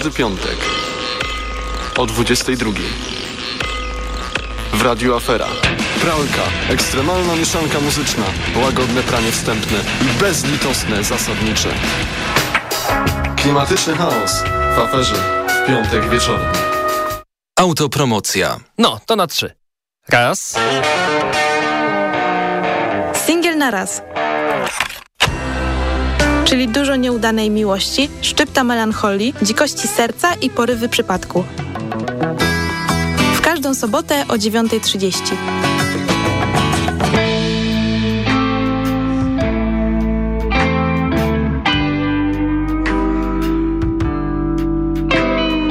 każdy piątek o 22. W Radiu Afera. Pralka, ekstremalna mieszanka muzyczna, łagodne pranie wstępne i bezlitosne zasadnicze. Klimatyczny chaos w aferze w piątek wieczorem. Autopromocja. No, to na trzy. Raz. Singiel na raz. Czyli dużo nieudanej miłości, szczypta melancholii, dzikości serca i porywy przypadku. W każdą sobotę o 9.30.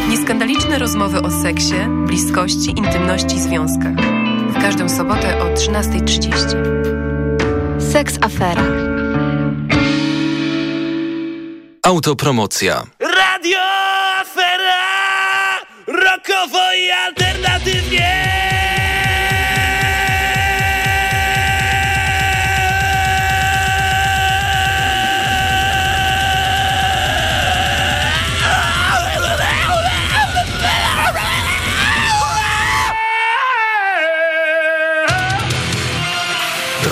Nieskandaliczne rozmowy o seksie, bliskości, intymności i związkach. W każdą sobotę o 13.30. Seks Afera. Autopromocja. Radio Afera! Rokowo i alternatywnie!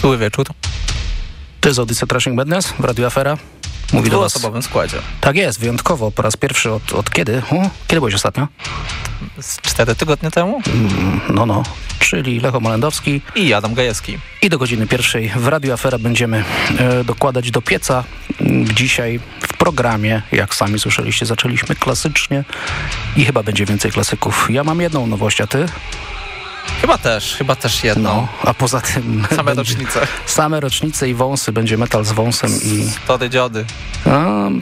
Zły wieczór. To jest audycja Trashing Madness w Radio Afera. Mówi W do was... dwuosobowym składzie. Tak jest, wyjątkowo. Po raz pierwszy od, od kiedy? O, kiedy byłeś ostatnio? z cztery tygodnie temu. Mm, no, no, czyli Lecho Molendowski i Adam Gajewski. I do godziny pierwszej w Radio Afera będziemy e, dokładać do pieca. Dzisiaj w programie, jak sami słyszeliście, zaczęliśmy klasycznie i chyba będzie więcej klasyków. Ja mam jedną nowość, a ty? Chyba też, chyba też jedno. No, a poza tym... Same rocznice. Same rocznice i wąsy. Będzie metal z wąsem i... Stody dziody.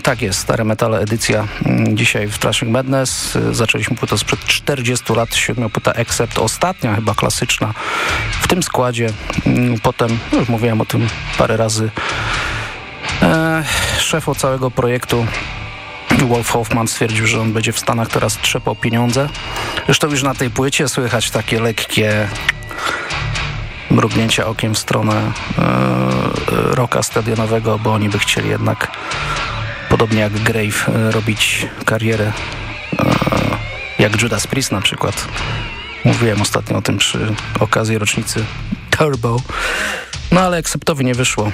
Tak jest, Stare Metale edycja. Mm, dzisiaj w Trashing Madness zaczęliśmy płytę sprzed 40 lat, siedmiopłyta Except, ostatnia chyba klasyczna w tym składzie. Mm, potem, no już mówiłem o tym parę razy, e, szef całego projektu Wolf Hoffman stwierdził, że on będzie w Stanach teraz trzepał pieniądze. Zresztą już na tej płycie słychać takie lekkie mrugnięcia okiem w stronę e, roka stadionowego, bo oni by chcieli jednak podobnie jak Grave e, robić karierę e, jak Judas Priest na przykład. Mówiłem ostatnio o tym przy okazji rocznicy Turbo. No ale Acceptowi nie wyszło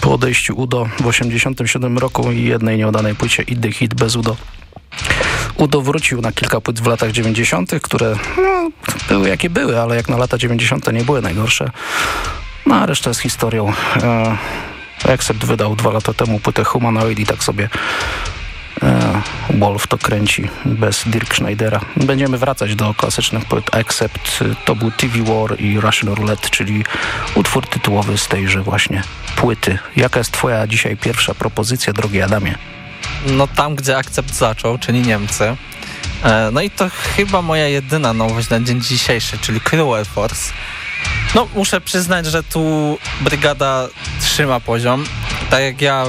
po odejściu Udo w 1987 roku i jednej nieodanej płycie the Hit bez Udo. Udo wrócił na kilka płyt w latach 90., które no, były jakie były, ale jak na lata 90. nie były najgorsze. No a reszta jest historią. E, Accept wydał dwa lata temu płytę Humanoid i tak sobie Wolf to kręci bez Dirk Schneidera. Będziemy wracać do klasycznych płyt Accept. To był TV War i Russian Roulette, czyli utwór tytułowy z tejże właśnie płyty. Jaka jest twoja dzisiaj pierwsza propozycja, drogi Adamie? No tam, gdzie Accept zaczął, czyli Niemcy. E, no i to chyba moja jedyna nowość na dzień dzisiejszy, czyli Cruel Force. No muszę przyznać, że tu brygada trzyma poziom. Tak jak ja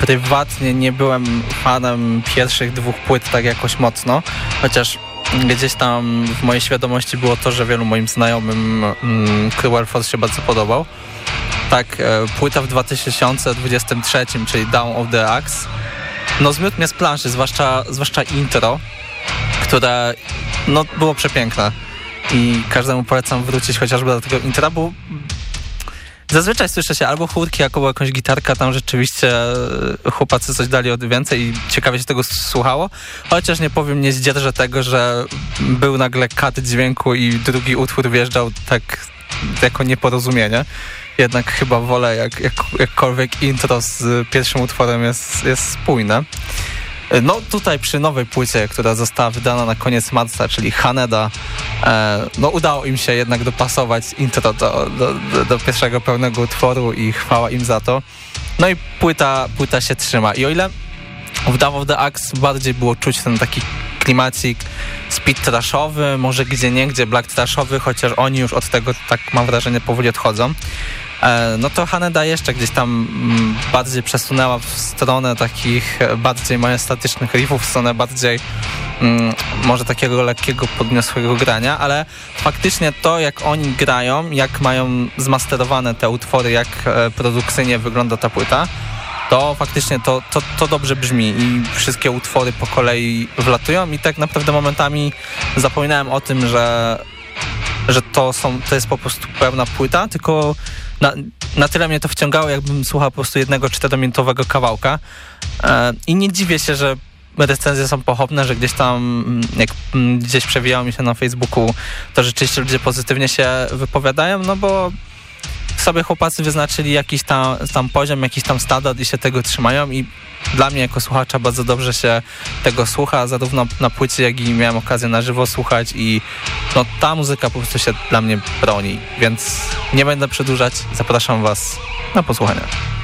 prywatnie nie byłem fanem pierwszych dwóch płyt tak jakoś mocno, chociaż gdzieś tam w mojej świadomości było to, że wielu moim znajomym mm, Cruel Force się bardzo podobał. Tak, e, płyta w 2023, czyli Down of the Axe, no zmiótł mnie z planszy, zwłaszcza, zwłaszcza intro, które no, było przepiękne i każdemu polecam wrócić chociażby do tego intra, bo Zazwyczaj słyszę się albo chórki, albo jakąś gitarka, tam rzeczywiście e, chłopacy coś dali od więcej i ciekawie się tego słuchało. Chociaż nie powiem, nie zdzierżę tego, że był nagle kat dźwięku i drugi utwór wjeżdżał tak jako nieporozumienie. Jednak chyba wolę, jak, jak, jakkolwiek intro z pierwszym utworem jest, jest spójne. No tutaj przy nowej płycie, która została wydana na koniec marca, czyli Haneda, e, no udało im się jednak dopasować intro do, do, do, pierwszego pełnego utworu i chwała im za to. No i płyta, płyta się trzyma. I o ile w Dawn of the Axe bardziej było czuć ten taki klimacik speed trashowy, może gdzie nie, gdzie black trashowy, chociaż oni już od tego, tak mam wrażenie, powoli odchodzą. E, no to Haneda jeszcze gdzieś tam mm, bardziej przesunęła w stronę takich bardziej majestatycznych riffów, w stronę bardziej mm, może takiego lekkiego, podniosłego grania, ale faktycznie to, jak oni grają, jak mają zmasterowane te utwory, jak e, produkcyjnie wygląda ta płyta, to faktycznie to, to, to dobrze brzmi i wszystkie utwory po kolei wlatują i tak naprawdę momentami zapominałem o tym, że, że to, są, to jest po prostu pełna płyta, tylko na, na tyle mnie to wciągało, jakbym słuchał po prostu jednego czterominutowego kawałka. E, i nie dziwię się, że recenzje są pochopne, że gdzieś tam, mm, jak mm, gdzieś przewijało mi się na Facebooku, to rzeczywiście ludzie pozytywnie się wypowiadają, no bo sobie chłopacy wyznaczyli jakiś tam, tam poziom, jakiś tam standard i się tego trzymają i dla mnie jako słuchacza bardzo dobrze się tego słucha, zarówno na płycie, jak i miałem okazję na żywo słuchać i no, ta muzyka po prostu się dla mnie broni, więc nie będę przedłużać, zapraszam Was na posłuchanie.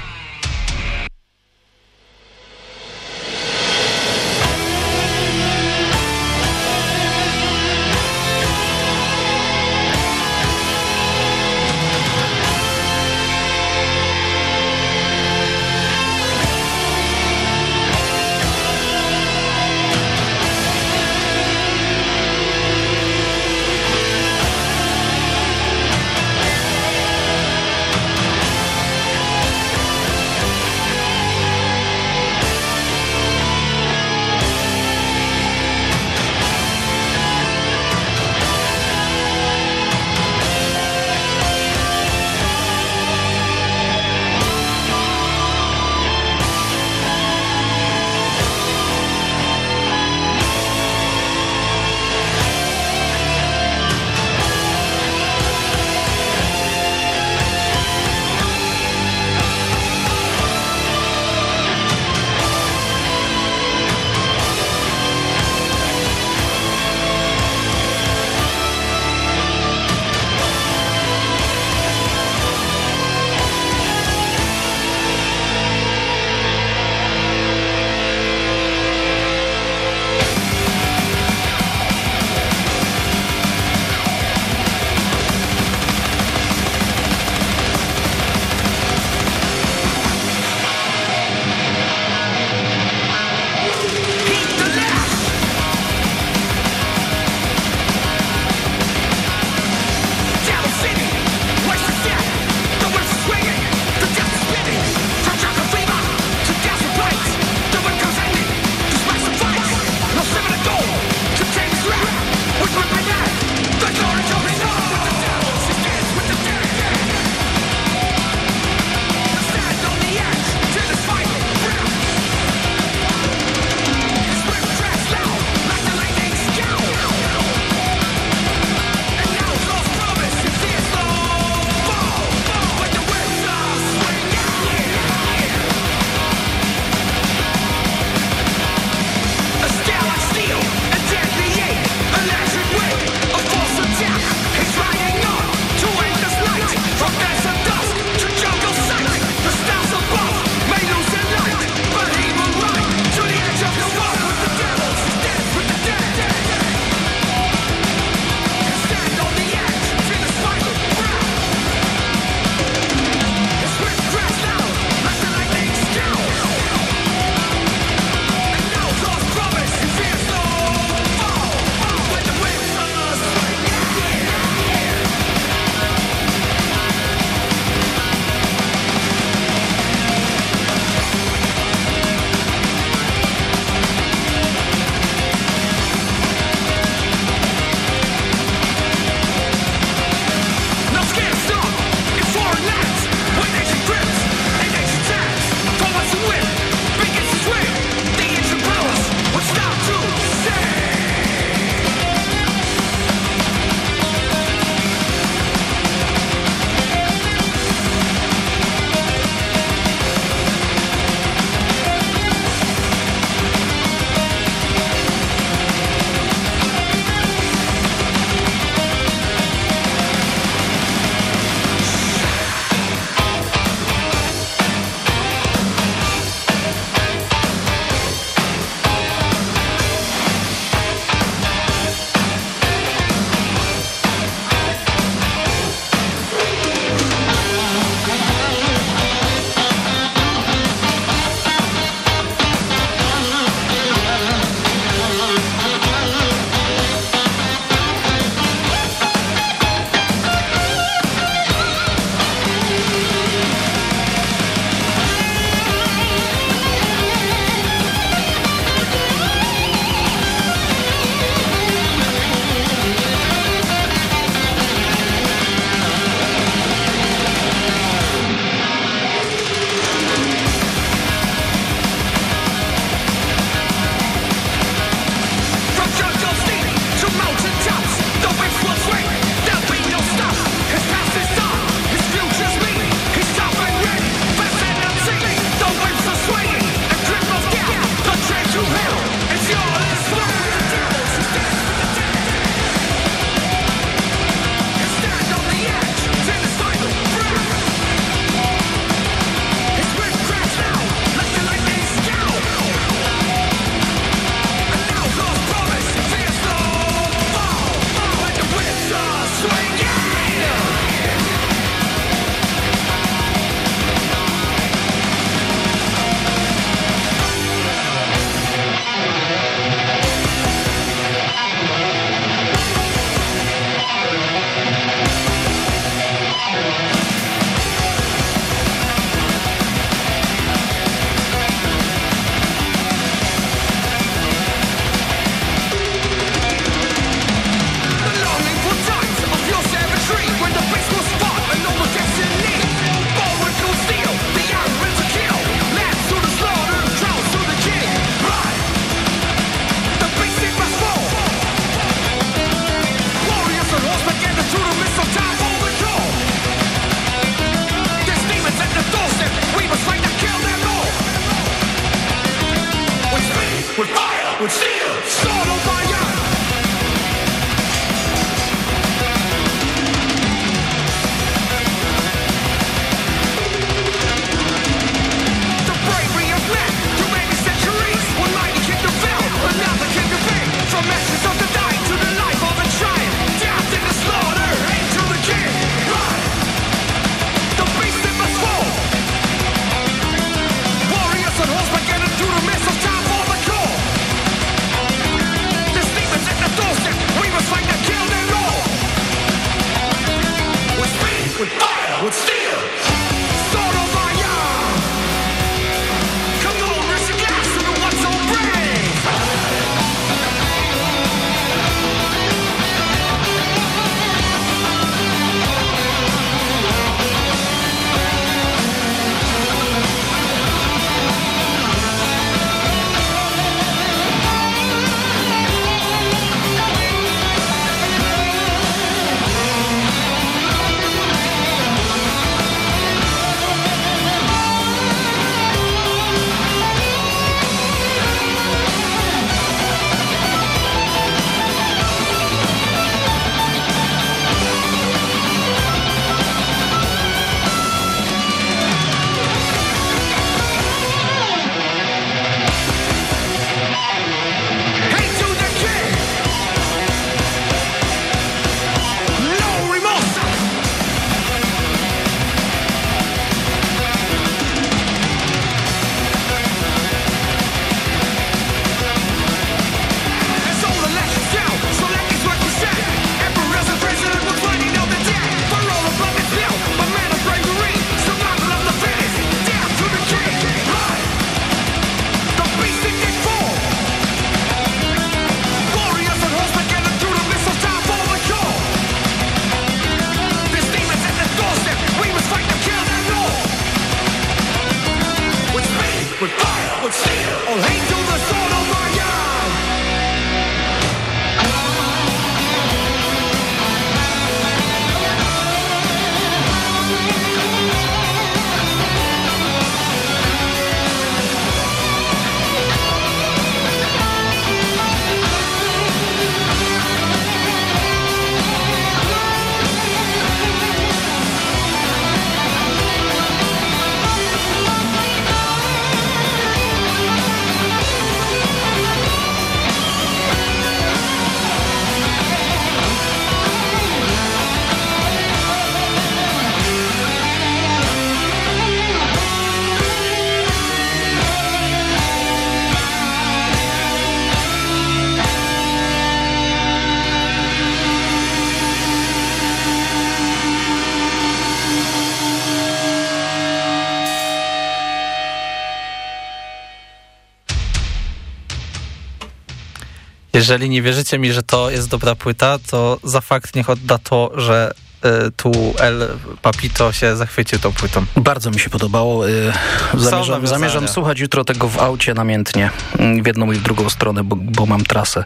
Jeżeli nie wierzycie mi, że to jest dobra płyta, to za fakt niech odda to, że y, tu El Papito się zachwycił tą płytą. Bardzo mi się podobało. Y, Zamierzam, zamierzam słuchać jutro tego w aucie namiętnie. mm, W jedną i w drugą stronę, bo, bo mam trasę.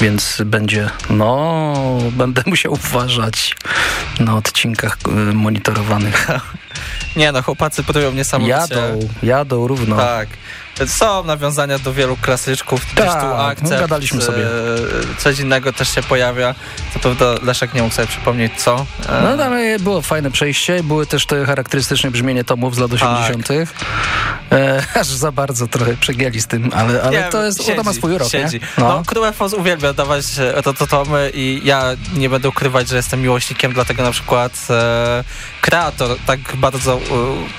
Więc będzie, no, będę musiał uważać na odcinkach y, monitorowanych. Nie no, chłopacy prują niesamowicie. Jadą, jadą równo. Tak. Są nawiązania do wielu klasyczków, gdzieś Tak, tu no, akcept, gadaliśmy sobie. e, coś innego też się pojawia. Co prawda Leszek nie mógł sobie przypomnieć co. E, No ale było fajne przejście. Były też te charakterystyczne brzmienie tomów z lat 80. E, aż za bardzo trochę przegięli z tym, ale, ale Nie, to jest, siedzi, ma swój rok, siedzi. nie? No, no uwielbia dawać e, to, to tomy i ja nie będę ukrywać, że jestem miłośnikiem, dlatego na przykład e, Kreator tak bardzo e,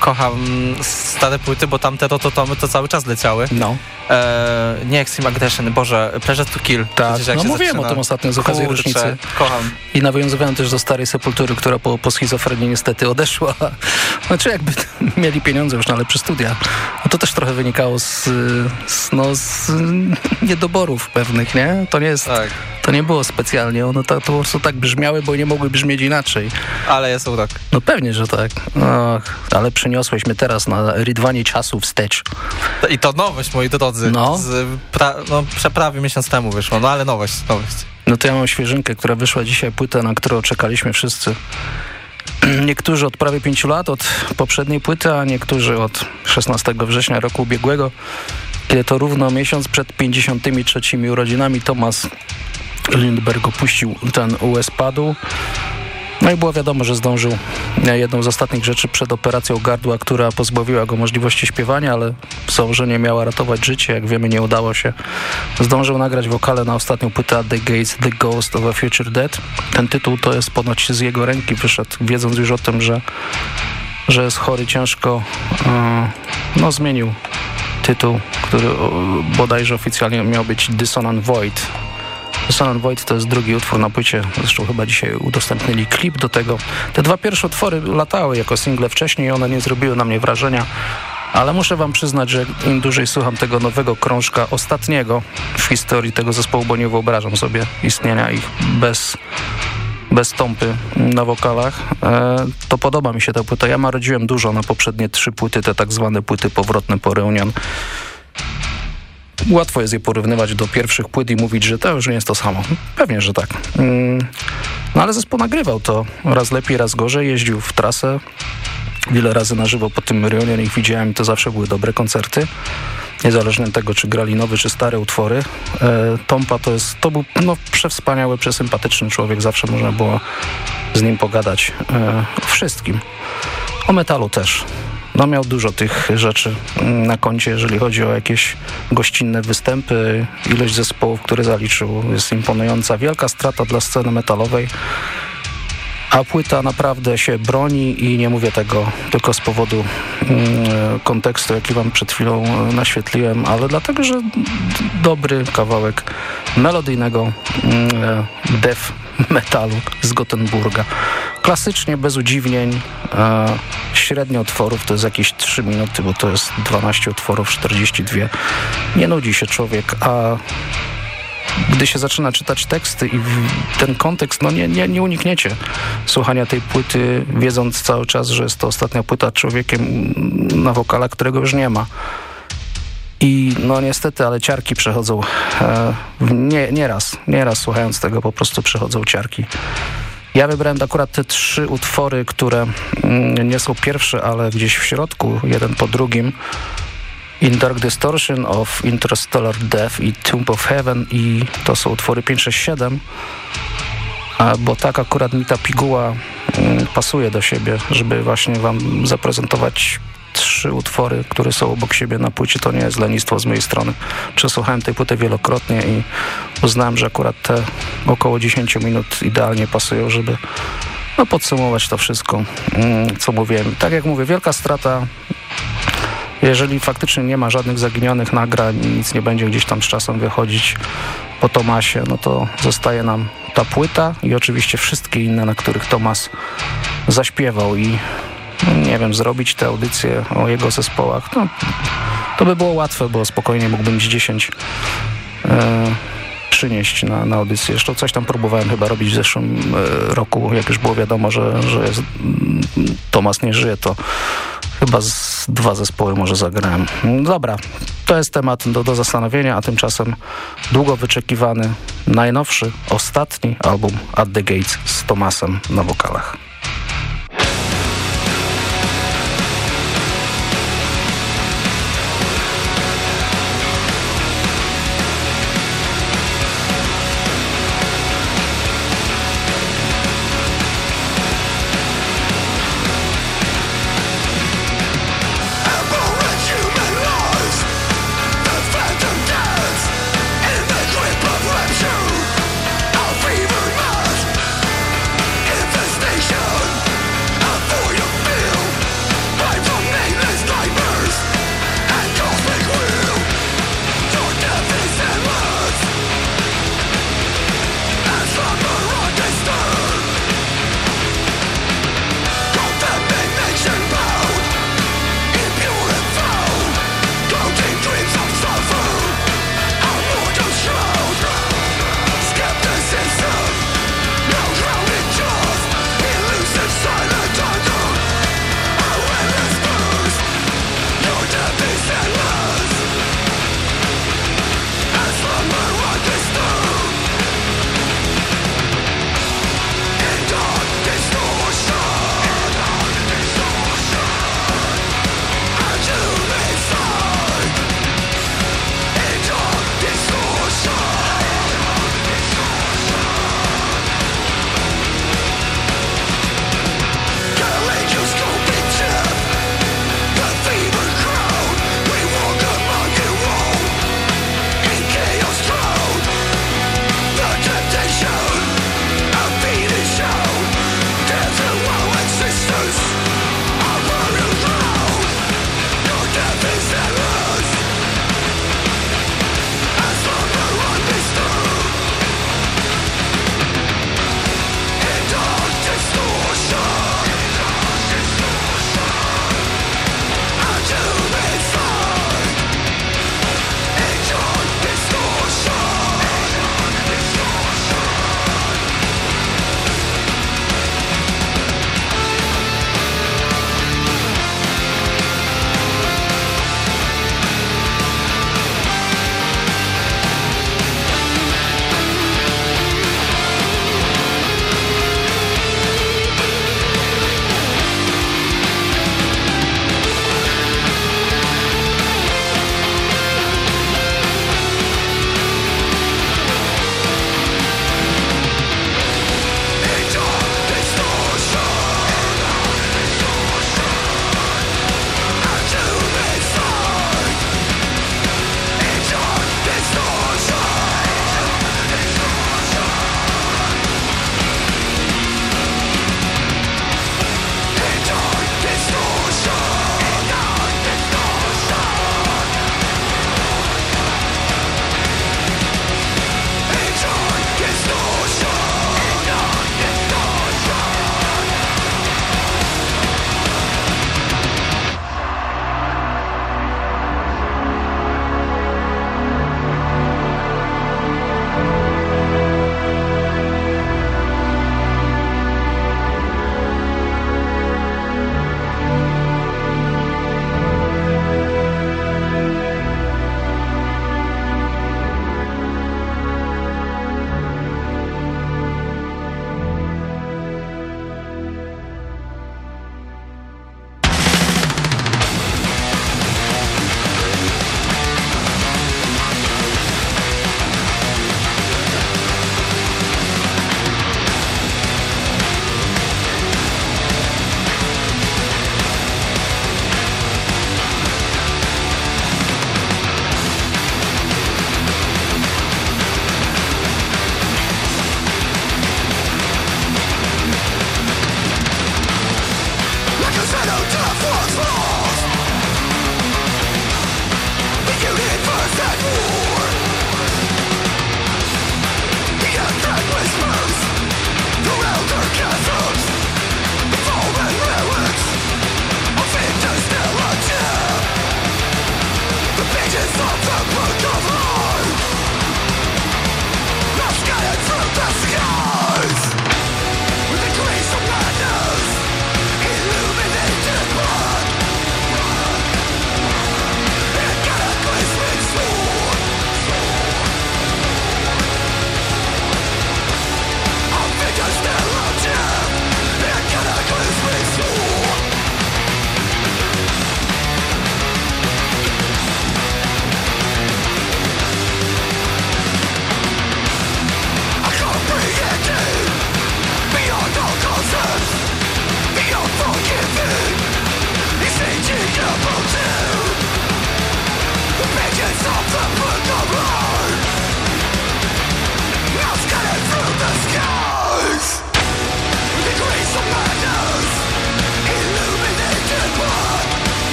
kocham stare płyty, bo tamte rototomy to cały czas leciały. No. E, nie Extreme Aggression, Boże, Pleasure to Kill. Tak, Przecież no mówiłem zaczyna. o tym ostatnio z okazji Kurczę, rocznicy. kocham. I nawiązywałem też do starej sepultury, która po, po schizofrenii niestety odeszła. Znaczy jakby mieli pieniądze już na lepsze studia. No to też trochę wynikało z, z, no, z niedoborów pewnych, nie? To nie jest, Tak. to nie było specjalnie. One to, to po prostu tak brzmiały, bo nie mogły brzmieć inaczej. Ale jest urok. No pewnie, że tak. Och, ale przeniosłeś mnie teraz na rydwanie czasu wstecz. I to nowość, moi drodzy. No. Z pra, no przeprawie miesiąc temu wyszło, no ale nowość, nowość. No to ja mam świeżynkę, która wyszła dzisiaj, płytę, na którą czekaliśmy wszyscy. Niektórzy od prawie pięciu lat, od poprzedniej płyty, a niektórzy od 16 września roku ubiegłego, kiedy to równo miesiąc przed 53 urodzinami Thomas Lindbergh opuścił ten US Padu. No i było wiadomo, że zdążył jedną z ostatnich rzeczy przed operacją gardła, która pozbawiła go możliwości śpiewania, ale w założeniu miała ratować życie. Jak wiemy, nie udało się. Zdążył nagrać wokale na ostatnią płytę The Gates, The Ghost of a Future Dead. Ten tytuł to jest ponoć z jego ręki wyszedł, wiedząc już o tym, że, że jest chory ciężko. e, No zmienił tytuł, który bodajże oficjalnie miał być Dissonant Void. Dissonant Void to jest drugi utwór na płycie, zresztą chyba dzisiaj udostępnili klip do tego. Te dwa pierwsze utwory latały jako single wcześniej i one nie zrobiły na mnie wrażenia, ale muszę wam przyznać, że im dłużej słucham tego nowego krążka, ostatniego w historii tego zespołu, bo nie wyobrażam sobie istnienia ich bez bez tąpy na wokalach, e, to podoba mi się ta płyta. Ja marudziłem dużo na poprzednie trzy płyty, te tak zwane płyty powrotne po Reunion. Łatwo jest je porównywać do pierwszych płyt i mówić, że to już nie jest to samo. Pewnie, że tak. Mm, No ale zespół nagrywał to raz lepiej, raz gorzej. Jeździł w trasę. Wiele razy na żywo po tym Reunion ich widziałem to zawsze były dobre koncerty. Niezależnie od tego, czy grali nowe, czy stare utwory. E, Tompa to jest, to był no, przewspaniały, przesympatyczny człowiek. Zawsze można było z nim pogadać e, o wszystkim. O metalu też. No miał dużo tych rzeczy mm, na koncie, jeżeli chodzi o jakieś gościnne występy. Ilość zespołów, które zaliczył jest imponująca. Wielka strata dla sceny metalowej. A płyta naprawdę się broni i nie mówię tego tylko z powodu mm, kontekstu, jaki wam przed chwilą e, naświetliłem, ale dlatego, że dobry kawałek melodyjnego mm, e, death metalu z Gotenburga. Klasycznie, bez udziwnień, e, średnio utworów to jest jakieś 3 minuty, bo to jest 12 utworów, 42. Nie nudzi się człowiek, a gdy się zaczyna czytać teksty i ten kontekst, no nie, nie, nie unikniecie słuchania tej płyty, wiedząc cały czas, że jest to ostatnia płyta człowiekiem na wokala, którego już nie ma. I no niestety, ale ciarki przechodzą e, nie, nie raz, nie raz słuchając tego po prostu przechodzą ciarki. Ja wybrałem akurat te trzy utwory, które mm, nie są pierwsze, ale gdzieś w środku, jeden po drugim. In Dark Distortion of Interstellar Death i Tomb of Heaven i to są utwory 5, 6, 7 a, bo tak akurat mi ta piguła mm, pasuje do siebie, żeby właśnie wam zaprezentować trzy utwory, które są obok siebie na płycie, to nie jest lenistwo z mojej strony. Przesłuchałem tej płyty wielokrotnie i uznałem, że akurat te około 10 minut idealnie pasują, żeby no, podsumować to wszystko, mm, co mówiłem. Tak jak mówię, wielka strata jeżeli faktycznie nie ma żadnych zaginionych nagrań, nic nie będzie gdzieś tam z czasem wychodzić po Tomasie, no to zostaje nam ta płyta i oczywiście wszystkie inne, na których Tomas zaśpiewał i no, nie wiem, zrobić te audycje o jego zespołach, no, to by było łatwe, bo spokojnie mógłbym z 10 e, przynieść na, na audycję. Zresztą coś tam próbowałem chyba robić w zeszłym e, roku, jak już było wiadomo, że, że jest, mm, Tomas nie żyje, to chyba z dwa zespoły może zagrałem. Dobra, to jest temat do, do zastanowienia, a tymczasem długo wyczekiwany, najnowszy, ostatni album At The Gates z Tomasem na wokalach.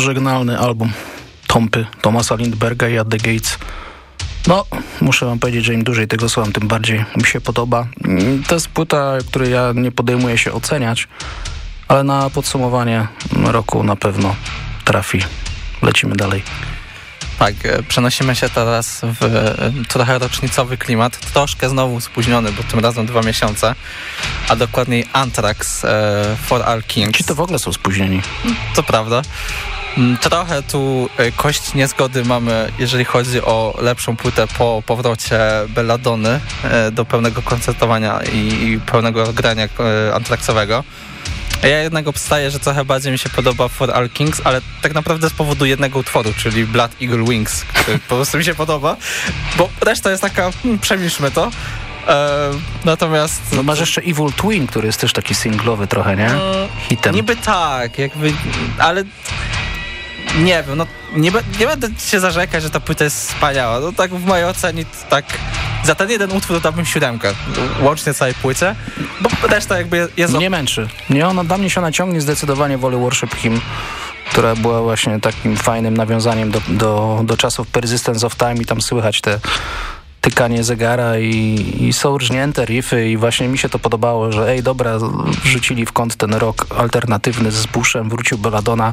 Pożegnalny album Tompy Tomasa Lindberga i The Gates. No, muszę wam powiedzieć, że im dłużej tego słucham, tym bardziej mi się podoba. Mm, To jest płyta, której ja nie podejmuję się oceniać, ale na podsumowanie roku na pewno trafi. Lecimy dalej. Tak, e, przenosimy się teraz w e, trochę rocznicowy klimat, troszkę znowu spóźniony, bo tym razem dwa miesiące, a dokładniej Anthrax e, For All Kings. Ci to w ogóle są spóźnieni. To prawda. Mm, Trochę tu e, kość niezgody mamy, jeżeli chodzi o lepszą płytę po powrocie Belladony do pełnego koncertowania i, pełnego grania e, Ja jednak obstaję, że trochę bardziej mi się podoba For All Kings, ale tak naprawdę z powodu jednego utworu, czyli Blood Eagle Wings, który po prostu mi się podoba, bo reszta jest taka, hmm, przemilczmy to. E, natomiast... No masz jeszcze Evil Twin, który jest też taki singlowy trochę, nie? Hitem. Niby tak, jakby, ale nie wiem, no nie, nie będę się zarzekać, że ta płyta jest wspaniała. No tak w mojej ocenie tak za ten jeden utwór dałbym siódemkę, łącznie całej płycie, bo reszta jakby jest... Nie męczy. Nie, ona dla mnie się naciągnie zdecydowanie wolę Worship Him, która była właśnie takim fajnym nawiązaniem do, do, do czasów Persistence of Time i tam słychać te tykanie zegara i, i są rżnięte riffy i właśnie mi się to podobało, że ej, dobra, wrzucili w kąt ten rok alternatywny z Bushem, wrócił Belladonna.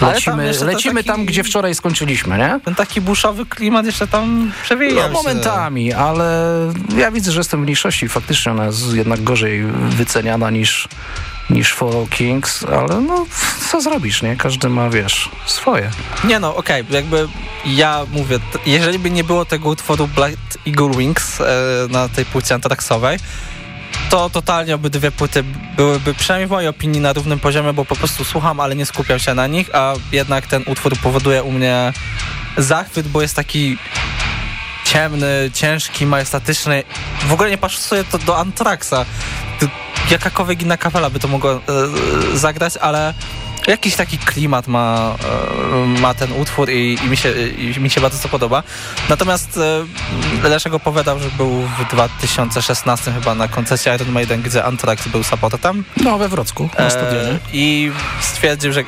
Ale tam Lecimy, lecimy taki- tam, gdzie wczoraj skończyliśmy, nie? Ten taki buszowy klimat jeszcze tam przewija No, momentami, ale ja widzę, że jestem w mniejszości. Faktycznie ona jest jednak gorzej wyceniana niż, niż Follow Kings, ale no, co zrobisz, nie? Każdy ma, wiesz, swoje. Nie no, okej, jakby ja mówię, jeżeli by nie było tego utworu Black Eagle Wings e, na tej płycie antraxowej, to totalnie obydwie płyty byłyby, przynajmniej w mojej opinii, na równym poziomie, bo po prostu słucham, ale nie skupiam się na nich, a jednak ten utwór powoduje u mnie zachwyt, bo jest taki ciemny, ciężki, majestatyczny. W ogóle nie pasuje to do Antraxa. Jakakolwiek inna kapela by to mogła e, e, zagrać, ale jakiś taki klimat ma, e, ma ten utwór i, i, mi się, i mi się bardzo to podoba. Natomiast e, Leszek opowiadał, że był w 2016 chyba na koncercie Iron Maiden, gdzie Anthrax był supportem. No, we Wrocku, na E, stadionie. I stwierdził, że i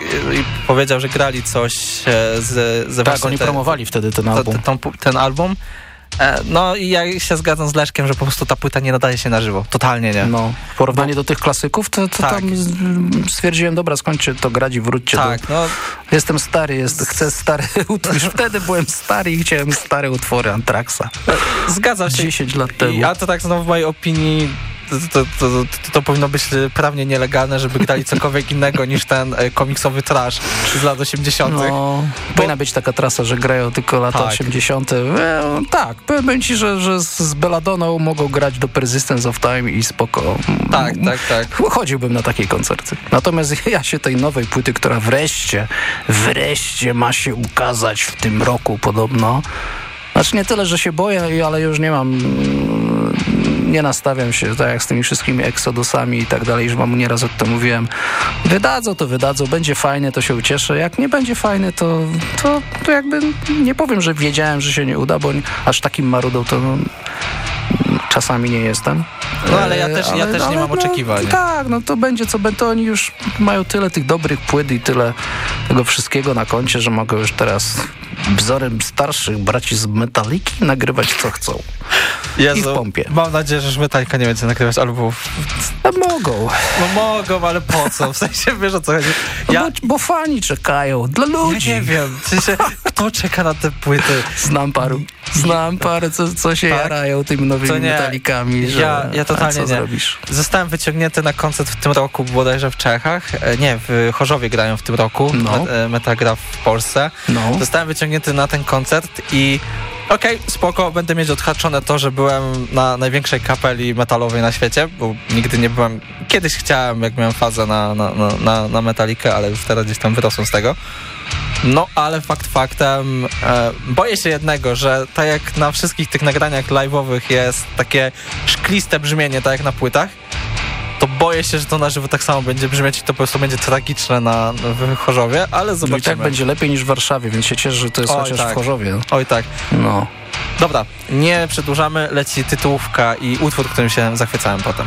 powiedział, że grali coś e, z, z Tak, oni te- promowali wtedy ten album. ten album. E, No i ja się zgadzam z Leszkiem, że po prostu ta płyta nie nadaje się na żywo. Totalnie nie. No, w porównaniu do tych klasyków, to, to Tak. tam stwierdziłem, dobra, skończcie to grać i wróćcie Tak, do... no Jestem stary, jest, chcę stary utwór. Już wtedy byłem stary i chciałem stare utwory Antraxa. zgadzam się. 10 lat temu. I, a to tak znowu w mojej opinii to, to, to, powinno być prawnie nielegalne, żeby grali cokolwiek innego niż ten e, komiksowy trash z lat 80. No, powinna być taka trasa, że grają tylko lata Tak. 80. E, tak, powiem ci, że, że z- Belladoną mogą grać do Persistence of Time i spoko. Tak, tak, tak. Chodziłbym na takie koncerty. Natomiast ja się tej nowej płyty, która wreszcie, wreszcie ma się ukazać w tym roku podobno. Znaczy nie tyle, że się boję, ale już nie mam... Nie nastawiam się, tak jak z tymi wszystkimi Exodusami i tak dalej, już wam nieraz o tym mówiłem. Wydadzą to wydadzą, będzie fajne, to się ucieszę. Jak nie będzie fajne, to, to, to jakby nie powiem, że wiedziałem, że się nie uda, bo aż takim marudą to no, czasami nie jestem. No, ale ja też- ja też nie mam no, oczekiwań. Tak, no to będzie co będzie. To oni już mają tyle tych dobrych płyt i tyle tego wszystkiego na koncie, że mogą już teraz wzorem starszych braci z Metaliki nagrywać co chcą. I w pompie. Mam nadzieję, że już Metallica nie będzie nagrywać albumów. A mogą. No mogą, ale po co? W sensie, wiesz o co chodzi? Ja... Bo, bo fani czekają, dla ludzi. Ja nie wiem, w sensie, kto czeka na te płyty? Znam paru. Znam parę, co, co się Tak? jarają tymi nowymi nie. metalikami, że Ja, ja totalnie co nie. zrobisz? Zostałem wyciągnięty na koncert w tym roku bodajże w Czechach. E, Nie, w Chorzowie grają w tym roku. No. E, Metal gra w Polsce. No. Zostałem wyciągnięty na ten koncert i okej, spoko, będę mieć odhaczone to, że byłem na największej kapeli metalowej na świecie, bo nigdy nie byłem... Kiedyś chciałem, jak miałem fazę na, na, na, na Metalikę, ale już teraz gdzieś tam wyrosłem z tego. No, ale fakt faktem, e, boję się jednego, że tak jak na wszystkich tych nagraniach live'owych jest takie szkliste brzmienie, tak jak na płytach, to boję się, że to na żywo tak samo będzie brzmieć i to po prostu będzie tragiczne na, w Chorzowie, ale No i zobaczymy. tak będzie lepiej niż w Warszawie, więc się cieszę, że to jest Oj, chociaż tak. w Chorzowie. Oj tak. No. Dobra, nie przedłużamy, leci tytułówka i utwór, którym się zachwycałem potem.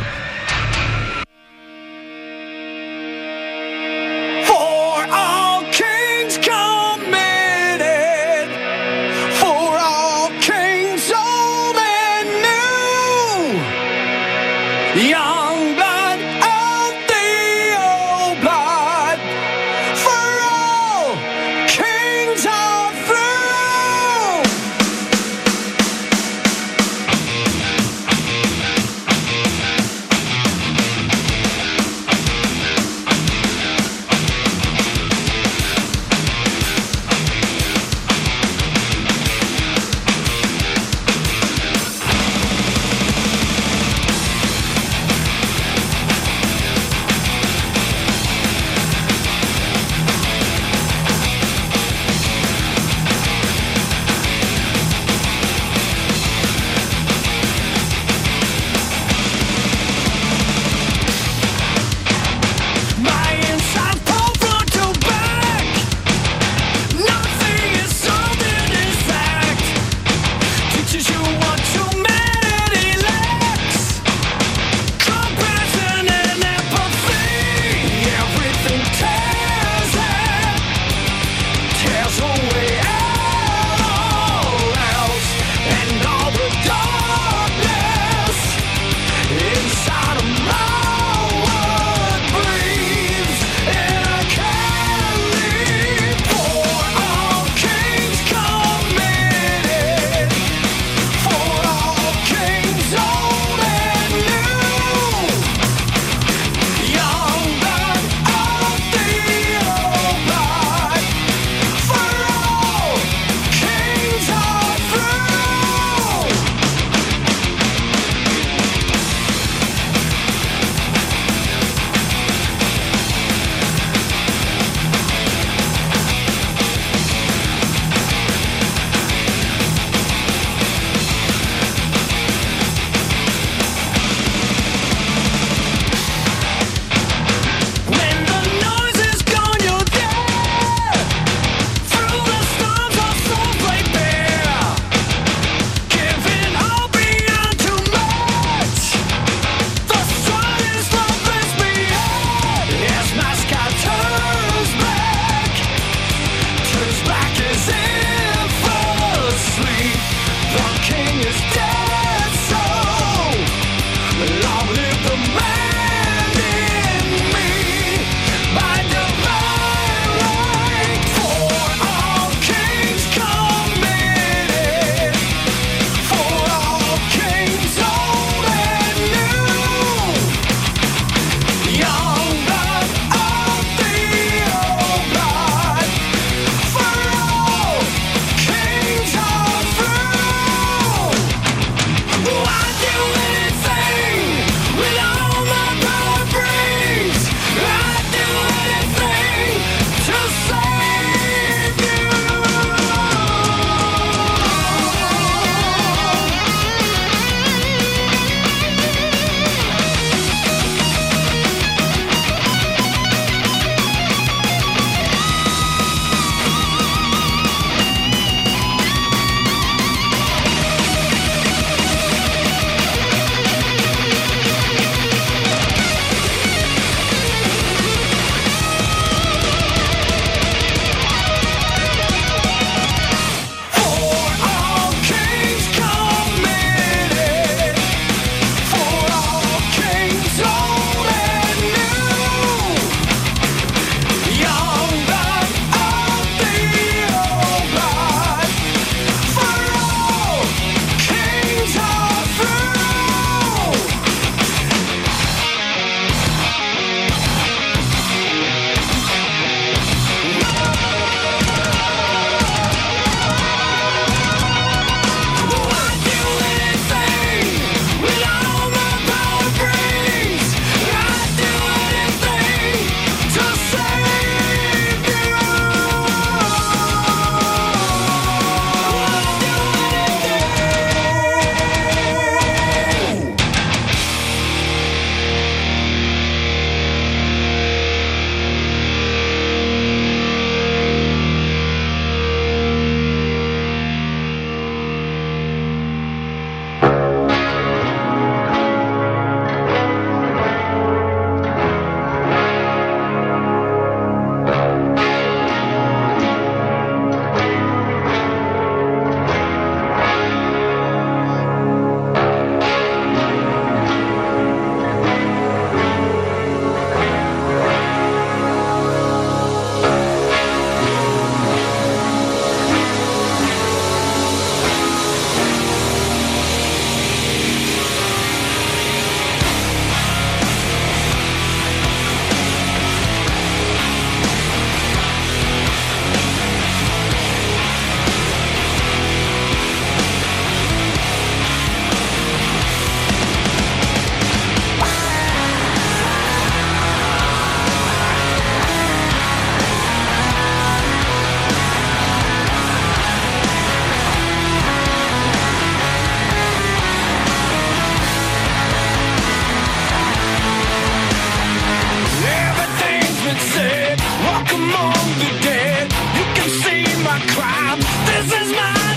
is mine.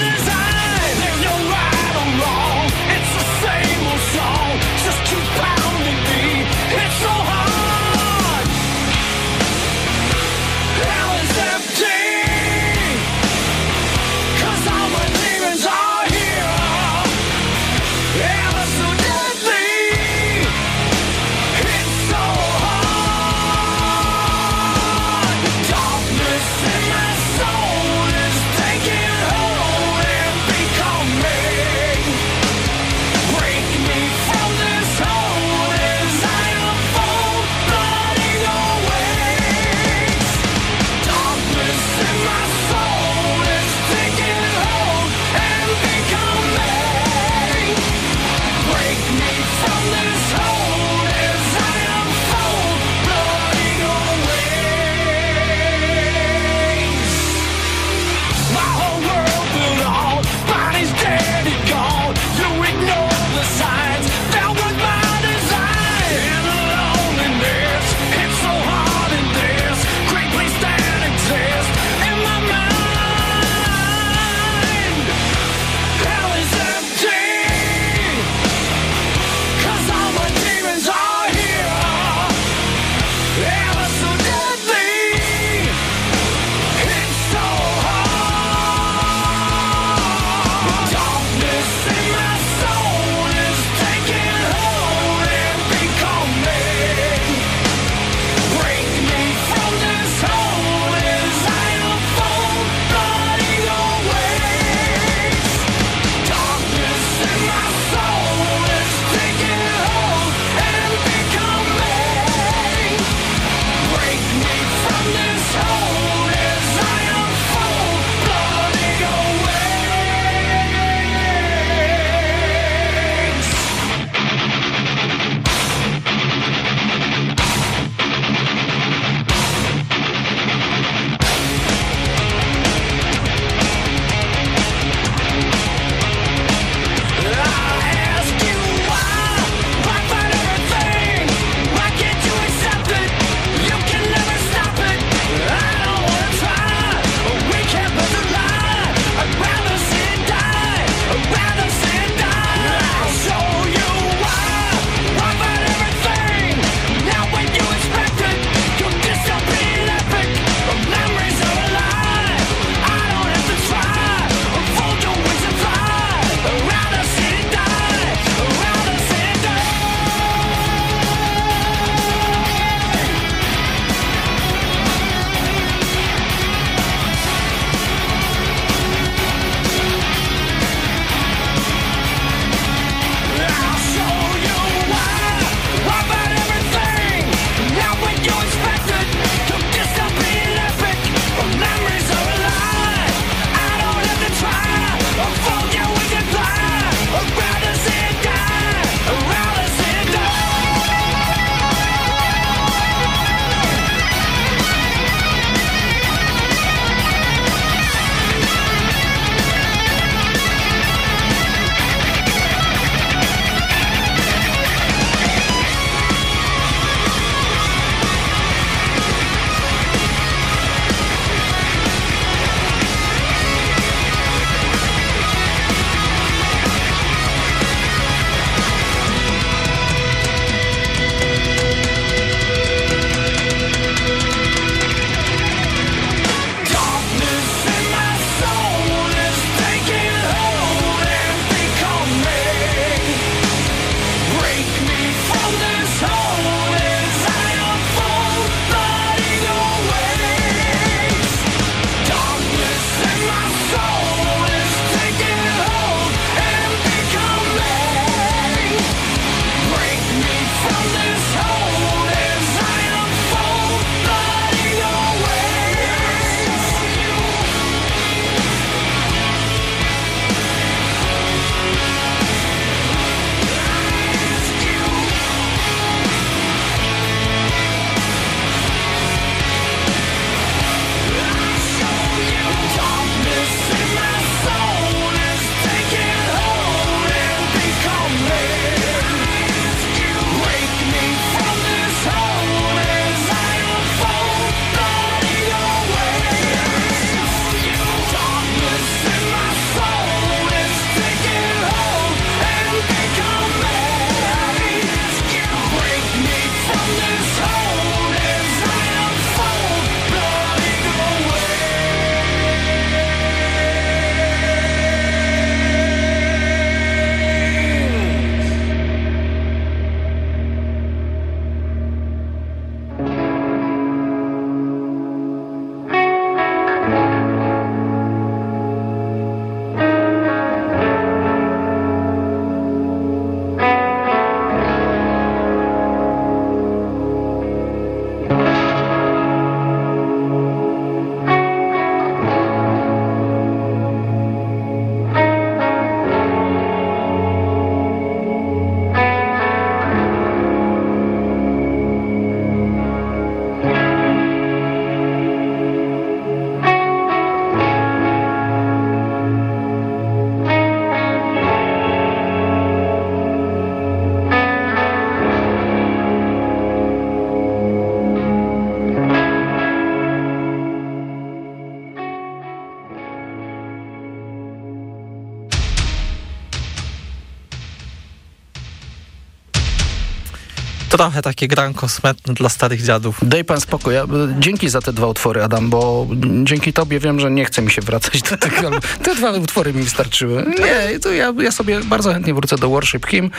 Trochę takie granko smętne dla starych dziadów. Daj pan spokój. Ja, dzięki za te dwa utwory, Adam, bo dzięki tobie wiem, że nie chce mi się wracać do tego. Te dwa utwory mi wystarczyły. Nie, to ja, ja sobie bardzo chętnie wrócę do Worship Him.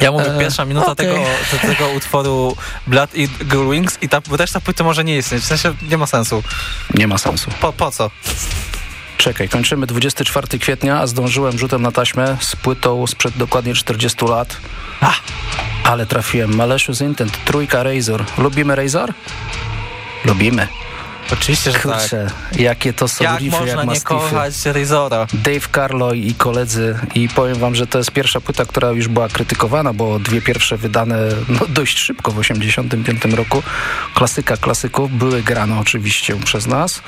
Ja mówię, E, pierwsza minuta okej. tego, te- tego utworu Blood i Girl Wings i ta, bo reszta płyty może nie istnieć, w sensie nie ma sensu. Nie ma sensu. Po, po co? Czekaj, kończymy 24 kwietnia, a zdążyłem rzutem na taśmę z płytą sprzed dokładnie 40 lat. Ale trafiłem. Malicious Intent, trójka Razor. Lubimy Razor? Lubimy. Oczywiście, że tak. Kurczę, jakie to są Jak riffy, można jak nie kochać Razora? Dave Carlo i koledzy i powiem wam, że to jest pierwsza płyta, która już była krytykowana, bo dwie pierwsze wydane no, dość szybko w 85 roku. Klasyka klasyków, były grane oczywiście przez nas.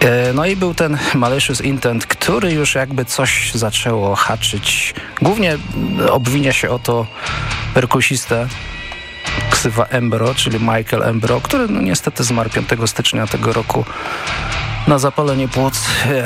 E, No i był ten Malicious Intent, który już jakby coś zaczęło haczyć. Głównie obwinia się o to perkusistę ksywa Embro, czyli Michael Embro, który no niestety zmarł 5 stycznia tego roku na zapalenie płuc. E,